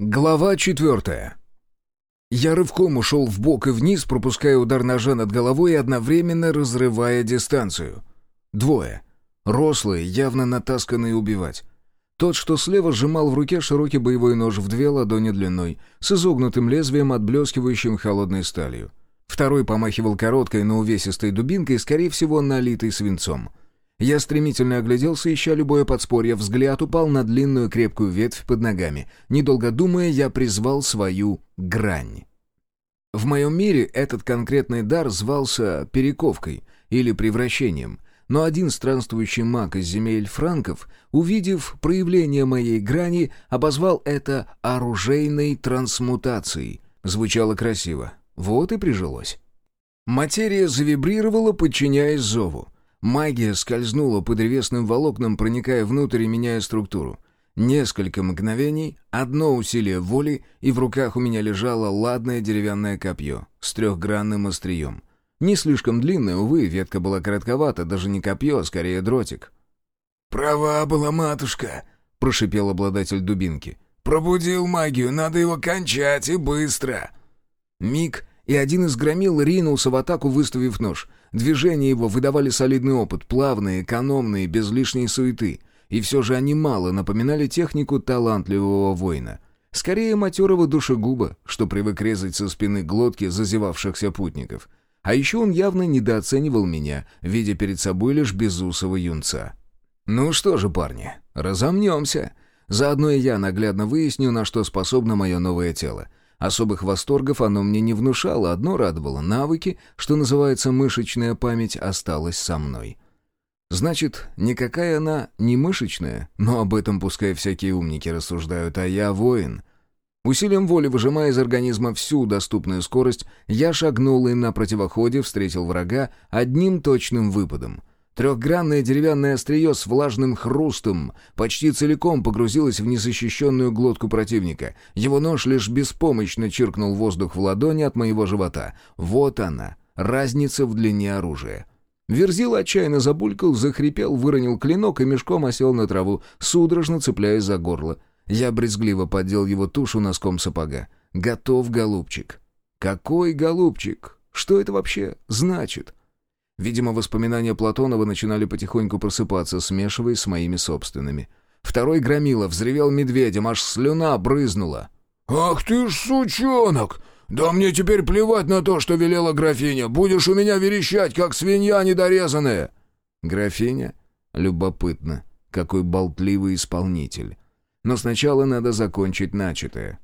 Глава четвертая. Я рывком ушел в бок и вниз, пропуская удар ножа над головой и одновременно разрывая дистанцию. Двое. Рослые, явно натасканные убивать. Тот, что слева, сжимал в руке широкий боевой нож в две ладони длиной, с изогнутым лезвием, отблескивающим холодной сталью. Второй помахивал короткой, но увесистой дубинкой, скорее всего, налитой свинцом. Я стремительно огляделся, ища любое подспорье, взгляд упал на длинную крепкую ветвь под ногами. Недолго думая, я призвал свою грань. В моем мире этот конкретный дар звался «перековкой» или «превращением», но один странствующий маг из земель франков, увидев проявление моей грани, обозвал это «оружейной трансмутацией». Звучало красиво. Вот и прижилось. Материя завибрировала, подчиняясь зову. Магия скользнула по древесным волокнам, проникая внутрь и меняя структуру. Несколько мгновений, одно усилие воли, и в руках у меня лежало ладное деревянное копье с трехгранным острием. Не слишком длинное, увы, ветка была коротковата, даже не копье, а скорее дротик. «Права была матушка», — прошипел обладатель дубинки. «Пробудил магию, надо его кончать и быстро». Миг, и один из громил ринулся в атаку, выставив нож. Движения его выдавали солидный опыт, плавные, экономные, без лишней суеты. И все же они мало напоминали технику талантливого воина. Скорее матерого душегуба, что привык резать со спины глотки зазевавшихся путников. А еще он явно недооценивал меня, видя перед собой лишь безусого юнца. «Ну что же, парни, разомнемся. Заодно и я наглядно выясню, на что способно мое новое тело. Особых восторгов оно мне не внушало, одно радовало — навыки, что называется мышечная память, осталась со мной. Значит, никакая она не мышечная, но об этом пускай всякие умники рассуждают, а я воин. Усилием воли выжимая из организма всю доступную скорость, я шагнул и на противоходе встретил врага одним точным выпадом. Трехгранное деревянное острие с влажным хрустом почти целиком погрузилось в незащищенную глотку противника. Его нож лишь беспомощно чиркнул воздух в ладони от моего живота. Вот она, разница в длине оружия. Верзил отчаянно забулькал, захрипел, выронил клинок и мешком осел на траву, судорожно цепляясь за горло. Я брезгливо поддел его тушу носком сапога. «Готов, голубчик». «Какой голубчик? Что это вообще значит?» Видимо, воспоминания Платонова начинали потихоньку просыпаться, смешиваясь с моими собственными. Второй громила взревел медведем, аж слюна брызнула. «Ах ты ж сучонок! Да мне теперь плевать на то, что велела графиня. Будешь у меня верещать, как свинья недорезанная!» «Графиня? Любопытно. Какой болтливый исполнитель. Но сначала надо закончить начатое».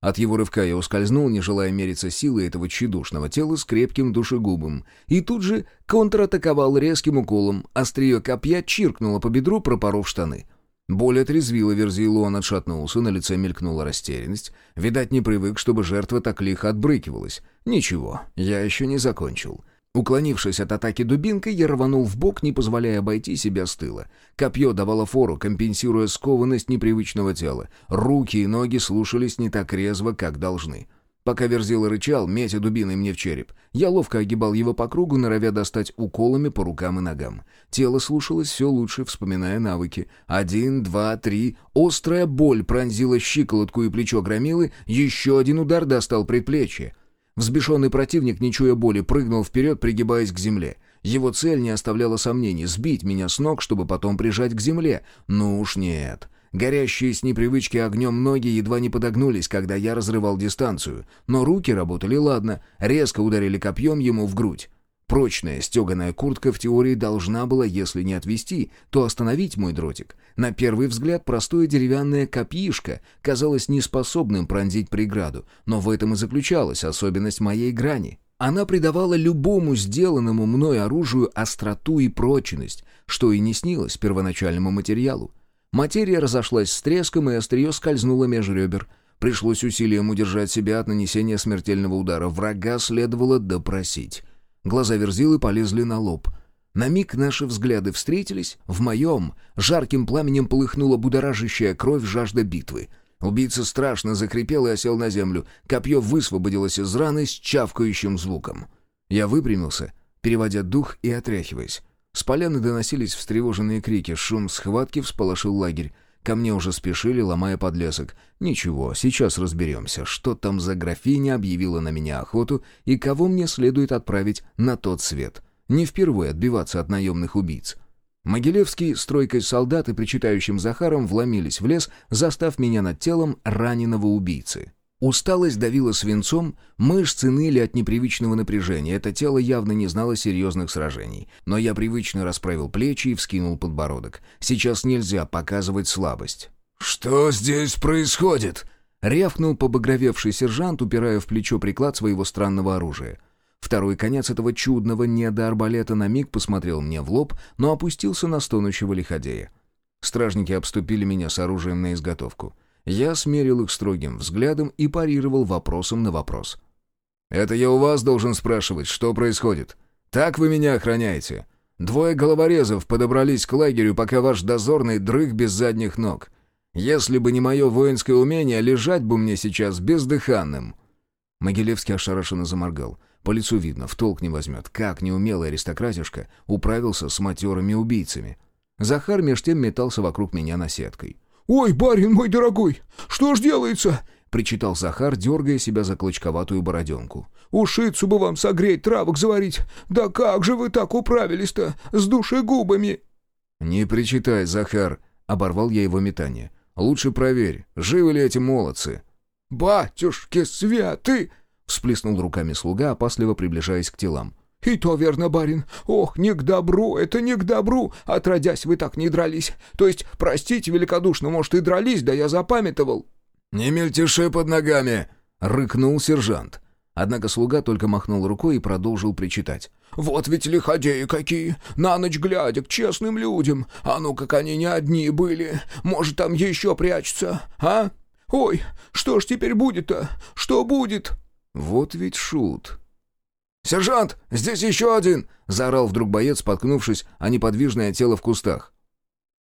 От его рывка я ускользнул, не желая мериться силой этого тщедушного тела с крепким душегубом. И тут же контратаковал резким уколом. Острие копья чиркнуло по бедру, пропоров штаны. Боль отрезвила Верзилу, он отшатнулся, на лице мелькнула растерянность. Видать, не привык, чтобы жертва так лихо отбрыкивалась. Ничего, я еще не закончил. Уклонившись от атаки дубинкой, я рванул в бок, не позволяя обойти себя с тыла. Копье давало фору, компенсируя скованность непривычного тела. Руки и ноги слушались не так резво, как должны. Пока Верзила рычал, метя дубиной мне в череп, я ловко огибал его по кругу, норовя достать уколами по рукам и ногам. Тело слушалось все лучше, вспоминая навыки. Один, два, три. Острая боль пронзила щиколотку и плечо громилы, еще один удар достал предплечье. Взбешенный противник, не чуя боли, прыгнул вперед, пригибаясь к земле. Его цель не оставляла сомнений — сбить меня с ног, чтобы потом прижать к земле. Ну уж нет. Горящие с непривычки огнем ноги едва не подогнулись, когда я разрывал дистанцию. Но руки работали ладно, резко ударили копьем ему в грудь. Прочная стеганая куртка в теории должна была, если не отвести, то остановить мой дротик. На первый взгляд простое деревянное копьишко казалось неспособным пронзить преграду, но в этом и заключалась особенность моей грани. Она придавала любому сделанному мной оружию остроту и прочность, что и не снилось первоначальному материалу. Материя разошлась с треском, и острие скользнуло меж ребер. Пришлось усилием удержать себя от нанесения смертельного удара. Врага следовало допросить. Глаза Верзилы полезли на лоб. На миг наши взгляды встретились. В моем жарким пламенем полыхнула будоражащая кровь жажда битвы. Убийца страшно закрепел и осел на землю. Копье высвободилось из раны с чавкающим звуком. Я выпрямился, переводя дух и отряхиваясь. С поляны доносились встревоженные крики, шум схватки всполошил лагерь. Ко мне уже спешили, ломая подлесок. Ничего, сейчас разберемся, что там за графиня объявила на меня охоту и кого мне следует отправить на тот свет. Не впервые отбиваться от наемных убийц. Могилевский с тройкой солдат и причитающим Захаром вломились в лес, застав меня над телом раненого убийцы. Усталость давила свинцом, мышцы ныли от непривычного напряжения, это тело явно не знало серьезных сражений. Но я привычно расправил плечи и вскинул подбородок. Сейчас нельзя показывать слабость. «Что здесь происходит?» — рявкнул побагровевший сержант, упирая в плечо приклад своего странного оружия. Второй конец этого чудного недоарбалета на миг посмотрел мне в лоб, но опустился на стонущего лиходея. Стражники обступили меня с оружием на изготовку. Я смерил их строгим взглядом и парировал вопросом на вопрос. «Это я у вас должен спрашивать, что происходит? Так вы меня охраняете? Двое головорезов подобрались к лагерю, пока ваш дозорный дрых без задних ног. Если бы не мое воинское умение, лежать бы мне сейчас бездыханным». Могилевский ошарашенно заморгал. По лицу видно, в толк не возьмет, как неумелый аристократишка управился с матерыми убийцами. Захар меж тем метался вокруг меня наседкой. «Ой, барин мой дорогой, что ж делается?» — причитал Захар, дергая себя за клочковатую бороденку. «Ушицу бы вам согреть, травок заварить. Да как же вы так управились-то с душегубами?» «Не причитай, Захар», — оборвал я его метание. «Лучше проверь, живы ли эти молодцы». «Батюшки святы!» — всплеснул руками слуга, опасливо приближаясь к телам. «И то верно, барин. Ох, не к добру, это не к добру. Отродясь, вы так не дрались. То есть, простите великодушно, может, и дрались, да я запамятовал». «Не мельтеши под ногами!» — рыкнул сержант. Однако слуга только махнул рукой и продолжил причитать. «Вот ведь лиходеи какие! На ночь глядя к честным людям! А ну, как они не одни были! Может, там еще прячутся, а? Ой, что ж теперь будет-то? Что будет?» «Вот ведь шут!» «Сержант, здесь еще один!» — заорал вдруг боец, споткнувшись о неподвижное тело в кустах.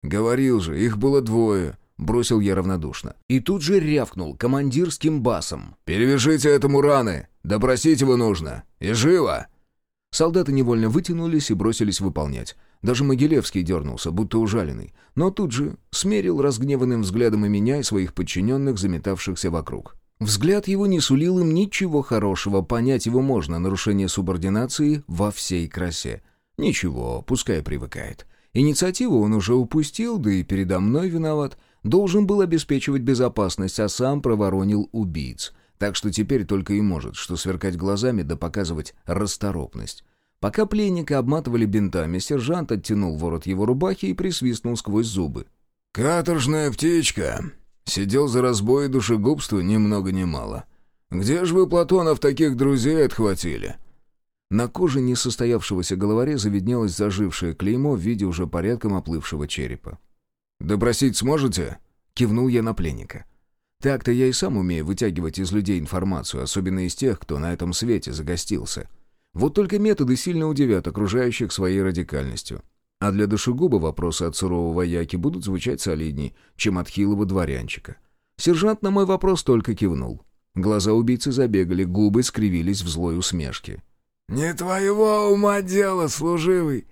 «Говорил же, их было двое», — бросил я равнодушно. И тут же рявкнул командирским басом. «Перевяжите этому раны! Допросить его нужно! И живо!» Солдаты невольно вытянулись и бросились выполнять. Даже Могилевский дернулся, будто ужаленный. Но тут же смерил разгневанным взглядом и меня, и своих подчиненных, заметавшихся вокруг. Взгляд его не сулил им ничего хорошего, понять его можно, нарушение субординации во всей красе. Ничего, пускай привыкает. Инициативу он уже упустил, да и передо мной виноват. Должен был обеспечивать безопасность, а сам проворонил убийц. Так что теперь только и может, что сверкать глазами да показывать расторопность. Пока пленника обматывали бинтами, сержант оттянул ворот его рубахи и присвистнул сквозь зубы. «Каторжная птичка!» Сидел за разбой и душегубство ни много ни мало. Где же вы, Платонов, таких друзей отхватили?» На коже несостоявшегося головореза виднелось зажившее клеймо в виде уже порядком оплывшего черепа. «Допросить сможете?» — кивнул я на пленника. «Так-то я и сам умею вытягивать из людей информацию, особенно из тех, кто на этом свете загостился. Вот только методы сильно удивят окружающих своей радикальностью. А для душегуба вопросы от сурового яки будут звучать солидней, чем от хилого дворянчика. Сержант на мой вопрос только кивнул. Глаза убийцы забегали, губы скривились в злой усмешке. «Не твоего ума дело, служивый.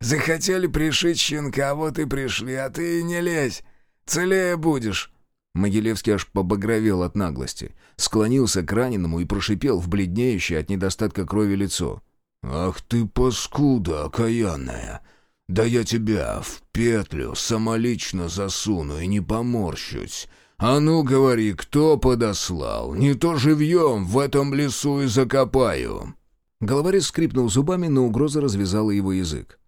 Захотели пришить щенка, вот и пришли, а ты не лезь. Целее будешь». Могилевский аж побагровел от наглости, склонился к раненому и прошипел в бледнеющее от недостатка крови лицо. «Ах ты, паскуда окаянная! Да я тебя в петлю самолично засуну и не поморщусь. А ну говори, кто подослал? Не то живьем в этом лесу и закопаю». Головорез скрипнул зубами, но угроза развязала его язык.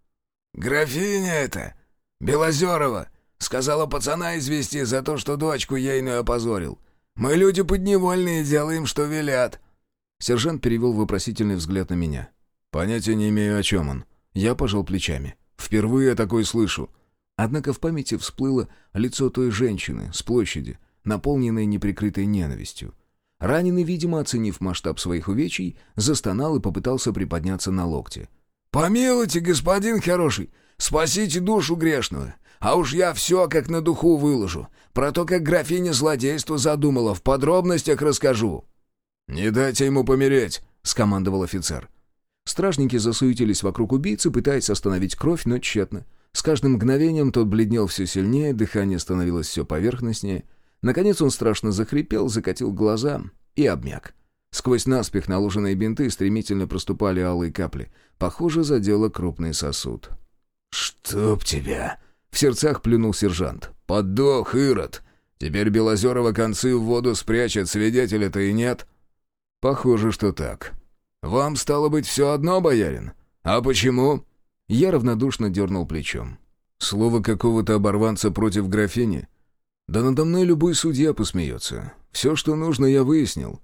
«Графиня это! Белозерова! Сказала пацана извести за то, что дочку ейную опозорил. Мы люди подневольные, делаем, что велят». Сержант перевел вопросительный взгляд на меня. «Понятия не имею, о чем он». Я пожал плечами. Впервые я такой слышу». Однако в памяти всплыло лицо той женщины с площади, наполненной неприкрытой ненавистью. Раненый, видимо, оценив масштаб своих увечий, застонал и попытался приподняться на локте. «Помилуйте, господин хороший, спасите душу грешную, а уж я все как на духу выложу. Про то, как графиня злодейство задумала, в подробностях расскажу». «Не дайте ему помереть», — скомандовал офицер. Стражники засуетились вокруг убийцы, пытаясь остановить кровь, но тщетно. С каждым мгновением тот бледнел все сильнее, дыхание становилось все поверхностнее. Наконец он страшно захрипел, закатил глаза и обмяк. Сквозь наспех наложенные бинты стремительно проступали алые капли. Похоже, задело крупный сосуд. «Чтоб тебя!» — в сердцах плюнул сержант. «Подох, Ирод! Теперь Белозерова концы в воду спрячет, свидетеля-то и нет?» «Похоже, что так». «Вам, стало быть, все одно, боярин? А почему?» Я равнодушно дернул плечом. «Слово какого-то оборванца против графини? Да надо мной любой судья посмеется. Все, что нужно, я выяснил».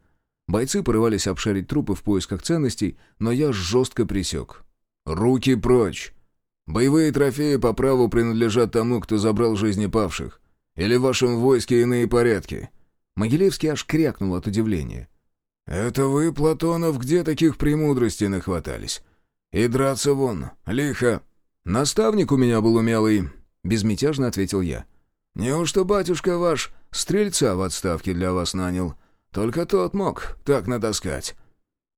Бойцы порывались обшарить трупы в поисках ценностей, но я жестко присек. «Руки прочь! Боевые трофеи по праву принадлежат тому, кто забрал жизни павших. Или в вашем войске иные порядки?» Могилевский аж крякнул от удивления. «Это вы, Платонов, где таких премудростей нахватались? И драться вон, лихо!» «Наставник у меня был умелый», — безмятежно ответил я. «Неужто батюшка ваш стрельца в отставке для вас нанял? Только тот мог так натаскать».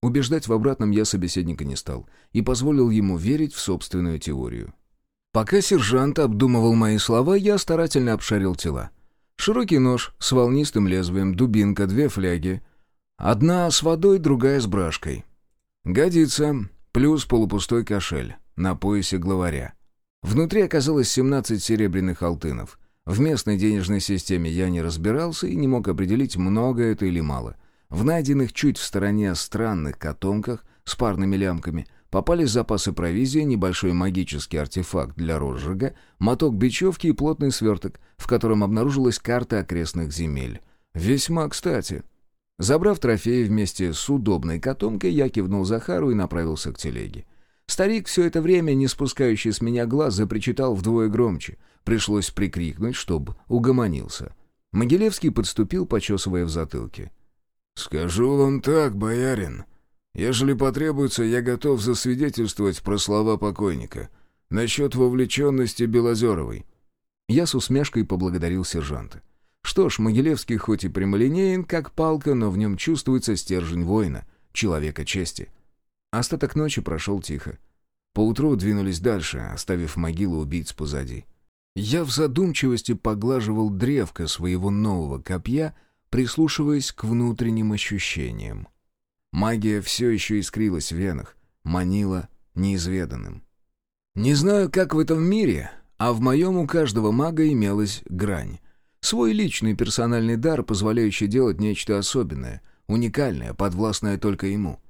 Убеждать в обратном я собеседника не стал и позволил ему верить в собственную теорию. Пока сержант обдумывал мои слова, я старательно обшарил тела. Широкий нож с волнистым лезвием, дубинка, две фляги. Одна с водой, другая с брашкой. Годится, плюс полупустой кошель на поясе главаря. Внутри оказалось 17 серебряных алтынов. В местной денежной системе я не разбирался и не мог определить, много это или мало — в найденных чуть в стороне странных котомках с парными лямками попались запасы провизии, небольшой магический артефакт для розжига, моток бечевки и плотный сверток, в котором обнаружилась карта окрестных земель. Весьма кстати. Забрав трофеи вместе с удобной котомкой, я кивнул Захару и направился к телеге. Старик, все это время не спускающий с меня глаз, запричитал вдвое громче. Пришлось прикрикнуть, чтобы угомонился. Могилевский подступил, почесывая в затылке. «Скажу вам так, боярин. Ежели потребуется, я готов засвидетельствовать про слова покойника. Насчет вовлеченности Белозеровой». Я с усмешкой поблагодарил сержанта. Что ж, Могилевский хоть и прямолинеен, как палка, но в нем чувствуется стержень воина, человека чести. Остаток ночи прошел тихо. Поутру двинулись дальше, оставив могилу убийц позади. Я в задумчивости поглаживал древко своего нового копья — прислушиваясь к внутренним ощущениям. Магия все еще искрилась в венах, манила неизведанным. Не знаю, как в этом мире, а в моем у каждого мага имелась грань. Свой личный персональный дар, позволяющий делать нечто особенное, уникальное, подвластное только ему.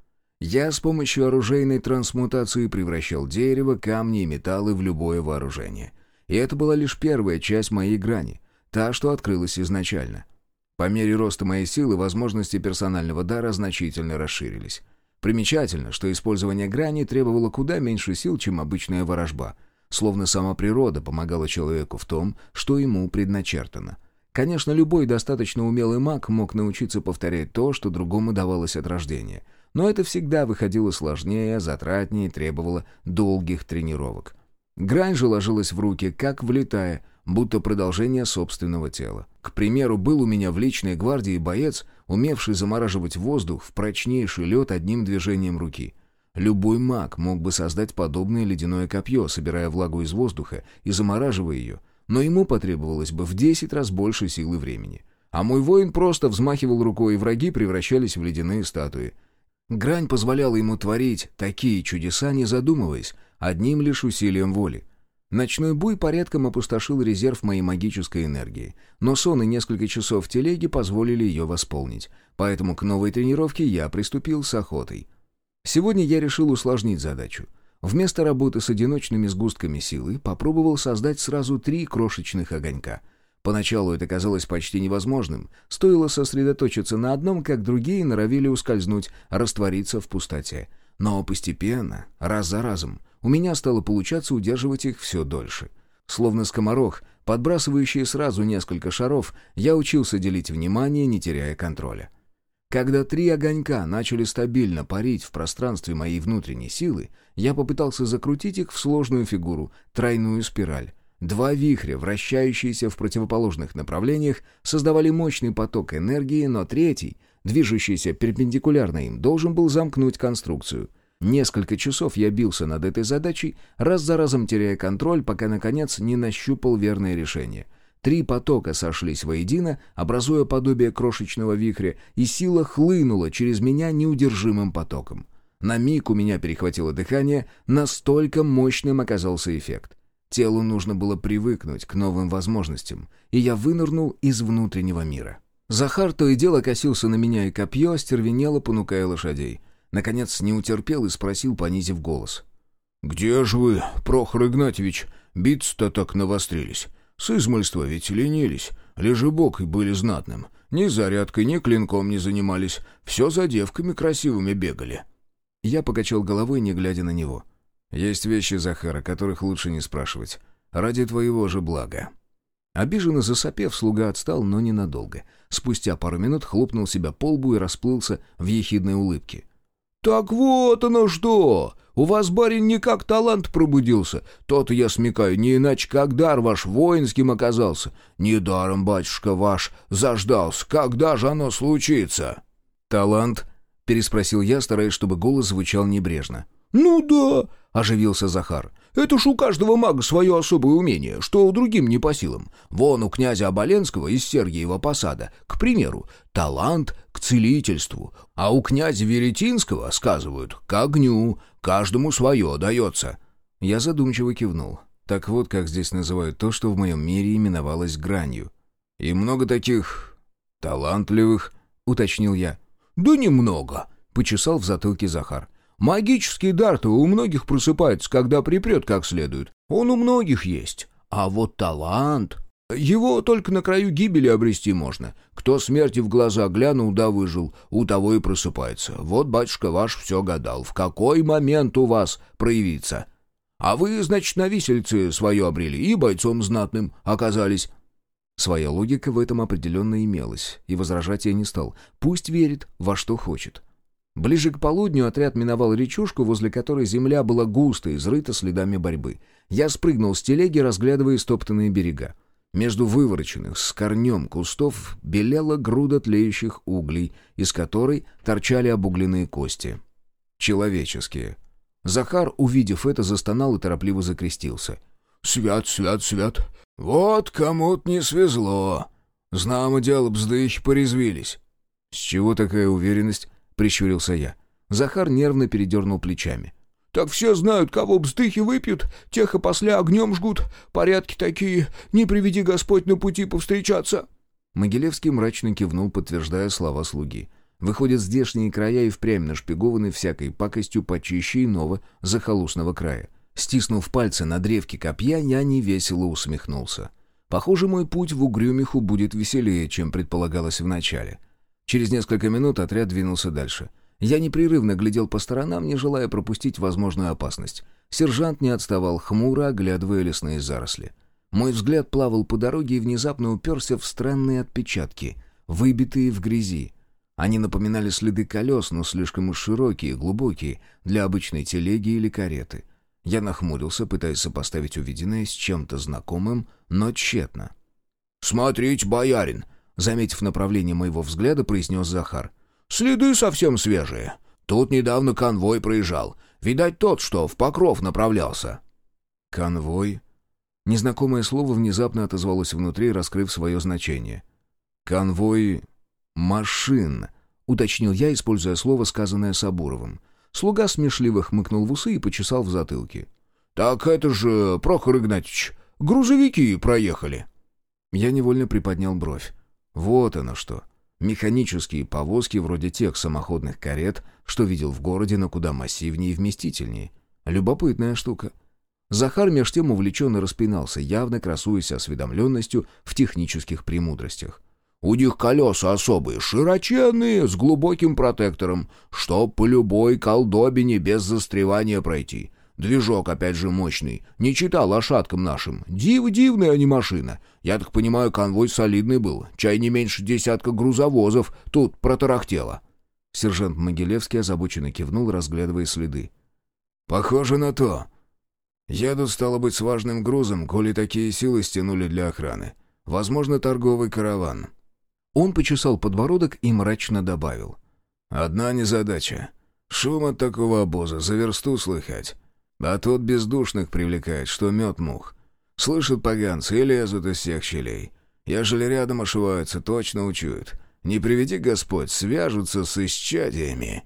Я с помощью оружейной трансмутации превращал дерево, камни и металлы в любое вооружение. И это была лишь первая часть моей грани, та, что открылась изначально — по мере роста моей силы возможности персонального дара значительно расширились. Примечательно, что использование грани требовало куда меньше сил, чем обычная ворожба. Словно сама природа помогала человеку в том, что ему предначертано. Конечно, любой достаточно умелый маг мог научиться повторять то, что другому давалось от рождения. Но это всегда выходило сложнее, затратнее и требовало долгих тренировок. Грань же ложилась в руки, как влетая, будто продолжение собственного тела. К примеру, был у меня в личной гвардии боец, умевший замораживать воздух в прочнейший лед одним движением руки. Любой маг мог бы создать подобное ледяное копье, собирая влагу из воздуха и замораживая ее, но ему потребовалось бы в 10 раз больше силы времени. А мой воин просто взмахивал рукой, и враги превращались в ледяные статуи. Грань позволяла ему творить такие чудеса, не задумываясь, одним лишь усилием воли. Ночной буй порядком опустошил резерв моей магической энергии, но сон и несколько часов в телеге позволили ее восполнить, поэтому к новой тренировке я приступил с охотой. Сегодня я решил усложнить задачу. Вместо работы с одиночными сгустками силы попробовал создать сразу три крошечных огонька. Поначалу это казалось почти невозможным. Стоило сосредоточиться на одном, как другие норовили ускользнуть, раствориться в пустоте. Но постепенно, раз за разом, у меня стало получаться удерживать их все дольше. Словно скоморох, подбрасывающий сразу несколько шаров, я учился делить внимание, не теряя контроля. Когда три огонька начали стабильно парить в пространстве моей внутренней силы, я попытался закрутить их в сложную фигуру, тройную спираль. Два вихря, вращающиеся в противоположных направлениях, создавали мощный поток энергии, но третий, движущийся перпендикулярно им, должен был замкнуть конструкцию. Несколько часов я бился над этой задачей, раз за разом теряя контроль, пока, наконец, не нащупал верное решение. Три потока сошлись воедино, образуя подобие крошечного вихря, и сила хлынула через меня неудержимым потоком. На миг у меня перехватило дыхание, настолько мощным оказался эффект. Телу нужно было привыкнуть к новым возможностям, и я вынырнул из внутреннего мира. Захар то и дело косился на меня, и копье остервенело, понукая лошадей. Наконец не утерпел и спросил, понизив голос. «Где же вы, Прохор Игнатьевич, биться-то так навострились? С измольства ведь ленились, лежебок и были знатным. Ни зарядкой, ни клинком не занимались, все за девками красивыми бегали». Я покачал головой, не глядя на него. «Есть вещи, Захара, которых лучше не спрашивать. Ради твоего же блага». Обиженно засопев, слуга отстал, но ненадолго. Спустя пару минут хлопнул себя по лбу и расплылся в ехидной улыбке. «Так вот оно что! У вас, барин, не как талант пробудился. Тот я смекаю, не иначе как дар ваш воинским оказался. Недаром, батюшка ваш, заждался. Когда же оно случится?» «Талант?» — переспросил я, стараясь, чтобы голос звучал небрежно. «Ну да!» — оживился Захар. Это ж у каждого мага свое особое умение, что другим не по силам. Вон у князя Оболенского из Сергиева посада, к примеру, талант к целительству, а у князя Веретинского, сказывают, к огню, каждому свое дается». Я задумчиво кивнул. Так вот, как здесь называют то, что в моем мире именовалось гранью. «И много таких... талантливых?» — уточнил я. «Да немного», — почесал в затылке Захар. Магический дар-то у многих просыпается, когда припрет как следует. Он у многих есть. А вот талант... Его только на краю гибели обрести можно. Кто смерти в глаза глянул да выжил, у того и просыпается. Вот батюшка ваш все гадал, в какой момент у вас проявится. А вы, значит, на висельце свое обрели и бойцом знатным оказались. Своя логика в этом определенно имелась, и возражать я не стал. Пусть верит во что хочет. Ближе к полудню отряд миновал речушку, возле которой земля была густо изрыта следами борьбы. Я спрыгнул с телеги, разглядывая стоптанные берега. Между вывороченных с корнем кустов белела груда тлеющих углей, из которой торчали обугленные кости. Человеческие. Захар, увидев это, застонал и торопливо закрестился. «Свят, свят, свят! Вот кому-то не свезло! Знамо дело, бздыхи порезвились!» «С чего такая уверенность?» Прищурился я. Захар нервно передернул плечами. «Так все знают, кого бздыхи выпьют, тех и после огнем жгут. Порядки такие, не приведи Господь на пути повстречаться». Могилевский мрачно кивнул, подтверждая слова слуги. Выходят, здешние края и впрямь нашпигованы всякой пакостью почище иного захолустного края. Стиснув пальцы на древке копья, я невесело усмехнулся. Похоже, мой путь в Угрюмиху будет веселее, чем предполагалось вначале. Через несколько минут отряд двинулся дальше. Я непрерывно глядел по сторонам, не желая пропустить возможную опасность. Сержант не отставал, хмуро оглядывая лесные заросли. Мой взгляд плавал по дороге и внезапно уперся в странные отпечатки, выбитые в грязи. Они напоминали следы колес, но слишком уж широкие и глубокие для обычной телеги или кареты. Я нахмурился, пытаясь сопоставить увиденное с чем-то знакомым, но тщетно. «Смотрите, боярин!» Заметив направление моего взгляда, произнес Захар. «Следы совсем свежие. Тут недавно конвой проезжал. Видать, тот, что в Покров направлялся». «Конвой?» Незнакомое слово внезапно отозвалось внутри, раскрыв свое значение. «Конвой... машин», — уточнил я, используя слово, сказанное Сабуровым. Слуга смешливо хмыкнул в усы и почесал в затылке. «Так это же, Прохор Игнатьевич, грузовики проехали». Я невольно приподнял бровь. Вот оно что. Механические повозки вроде тех самоходных карет, что видел в городе, но куда массивнее и вместительнее. Любопытная штука. Захар меж тем увлеченно распинался, явно красуясь осведомленностью в технических премудростях. «У них колеса особые, широченные, с глубоким протектором, чтоб по любой колдобине без застревания пройти. Движок, опять же, мощный. Не читал лошадкам нашим. Див-дивная они машина. Я так понимаю, конвой солидный был. Чай не меньше десятка грузовозов тут протарахтело». Сержант Могилевский озабоченно кивнул, разглядывая следы. «Похоже на то. Едут, стало быть, с важным грузом, коли такие силы стянули для охраны. Возможно, торговый караван». Он почесал подбородок и мрачно добавил. «Одна незадача. Шум от такого обоза за версту слыхать. А тот бездушных привлекает, что мед мух. Слышат поганцы и лезут из всех щелей. Ежели рядом ошиваются, точно учуют. Не приведи Господь, свяжутся с исчадиями».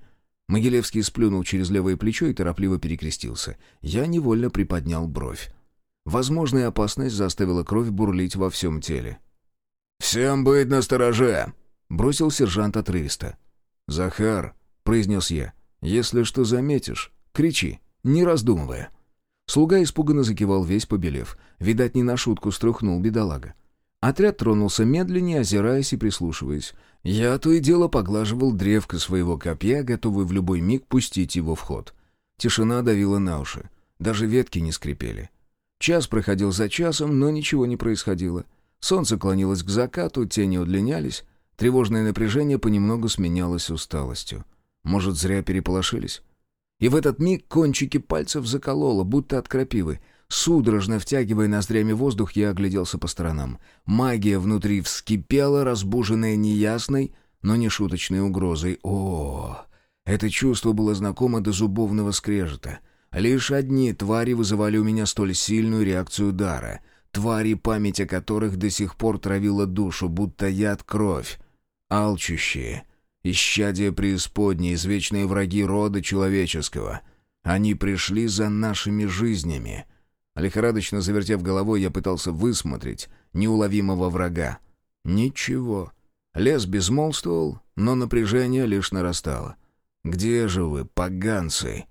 Могилевский сплюнул через левое плечо и торопливо перекрестился. Я невольно приподнял бровь. Возможная опасность заставила кровь бурлить во всем теле. «Всем быть настороже!» — бросил сержант отрывисто. «Захар», — произнес я, — «если что заметишь, кричи, не раздумывая». Слуга испуганно закивал весь побелев. Видать, не на шутку струхнул бедолага. Отряд тронулся медленнее, озираясь и прислушиваясь. Я то и дело поглаживал древко своего копья, готовый в любой миг пустить его в ход. Тишина давила на уши. Даже ветки не скрипели. Час проходил за часом, но ничего не происходило. Солнце клонилось к закату, тени удлинялись. Тревожное напряжение понемногу сменялось усталостью. Может, зря переполошились? И в этот миг кончики пальцев закололо, будто от крапивы. Судорожно втягивая ноздрями воздух, я огляделся по сторонам. Магия внутри вскипела, разбуженная неясной, но не шуточной угрозой. О, это чувство было знакомо до зубовного скрежета. Лишь одни твари вызывали у меня столь сильную реакцию дара. Твари, память о которых до сих пор травила душу, будто яд кровь. Алчущие — исчадия преисподней, извечные враги рода человеческого. Они пришли за нашими жизнями. Лихорадочно завертев головой, я пытался высмотреть неуловимого врага. Ничего. Лес безмолвствовал, но напряжение лишь нарастало. «Где же вы, поганцы?»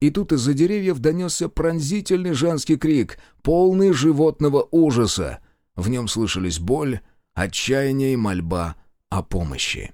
И тут из-за деревьев донесся пронзительный женский крик, полный животного ужаса. В нем слышались боль, отчаяние и мольба о помощи.